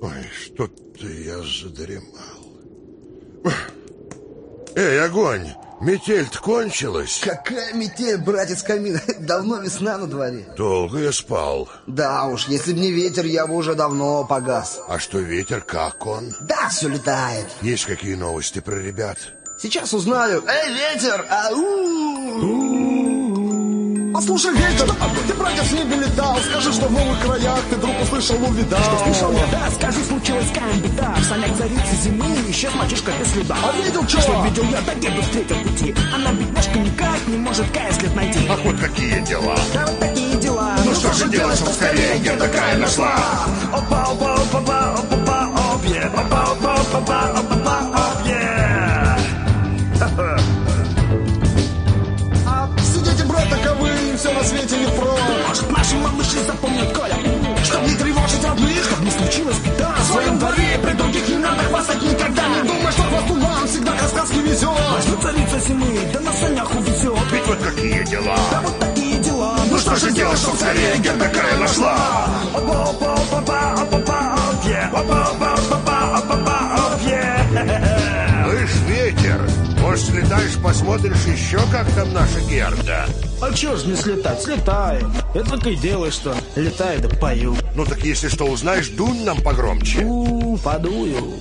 Ой, что-то я задремал. Эй, огонь! Метель-то кончилась? Какая метель, братец Камин? Давно весна на дворе. Долго я спал. Да уж, если б не ветер, я бы уже давно погас. А что ветер, как он? Да, все летает. Есть какие новости про ребят? Сейчас узнаю. Эй, ветер! Ау! Послушай, ветер, ты, братьев, с ними летал Скажи, что в новых краях ты вдруг услышал, увидал. Что слышал я, да, скажи, случилась какая беда В санях царицы зимы исчез мальчишка без следа. А видел что? Что видел я, да деду встретил пути? Она, бедняжка, никак не может кая след найти. Ах, вот какие дела. Да вот такие дела. Ну что же делать, чтоб скорее Герда Кая нашла? Опа, опа, опа, опа, опа, опа, оп, е. Опа, опа, опа, опа, опа, опа, царица зимы, да на санях увезет Ведь вот какие дела. Да вот такие дела Ну что же делать, чтоб скорее Герда Кая нашла? Слышь, ветер, может, слетаешь, посмотришь еще, как там наша Герда? А чё ж не слетать? Слетаю. Я только и делаю, что летаю да пою. Ну так если что узнаешь, дунь нам погромче. У, подую.